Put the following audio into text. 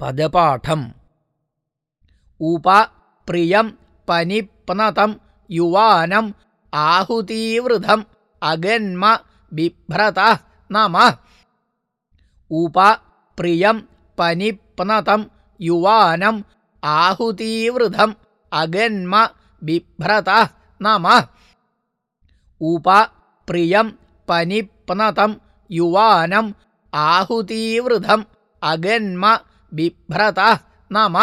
പദപാഠം ഉപ പ്രിയം പനിപ്നതം യുവാനം ആഹുതീവൃതം അഗന്മ ബിഭ്രത നമ ഉപ പ്രിയം പനിപ്നതം യുവാനം ആഹുതീവൃതം അഗന്മ ബിഭ്രത നമ ഉപ പ്രിയം പനിപ്നതം യുവാനം ആഹുതീവൃതം അഗന്മ बिभ्रतः नाम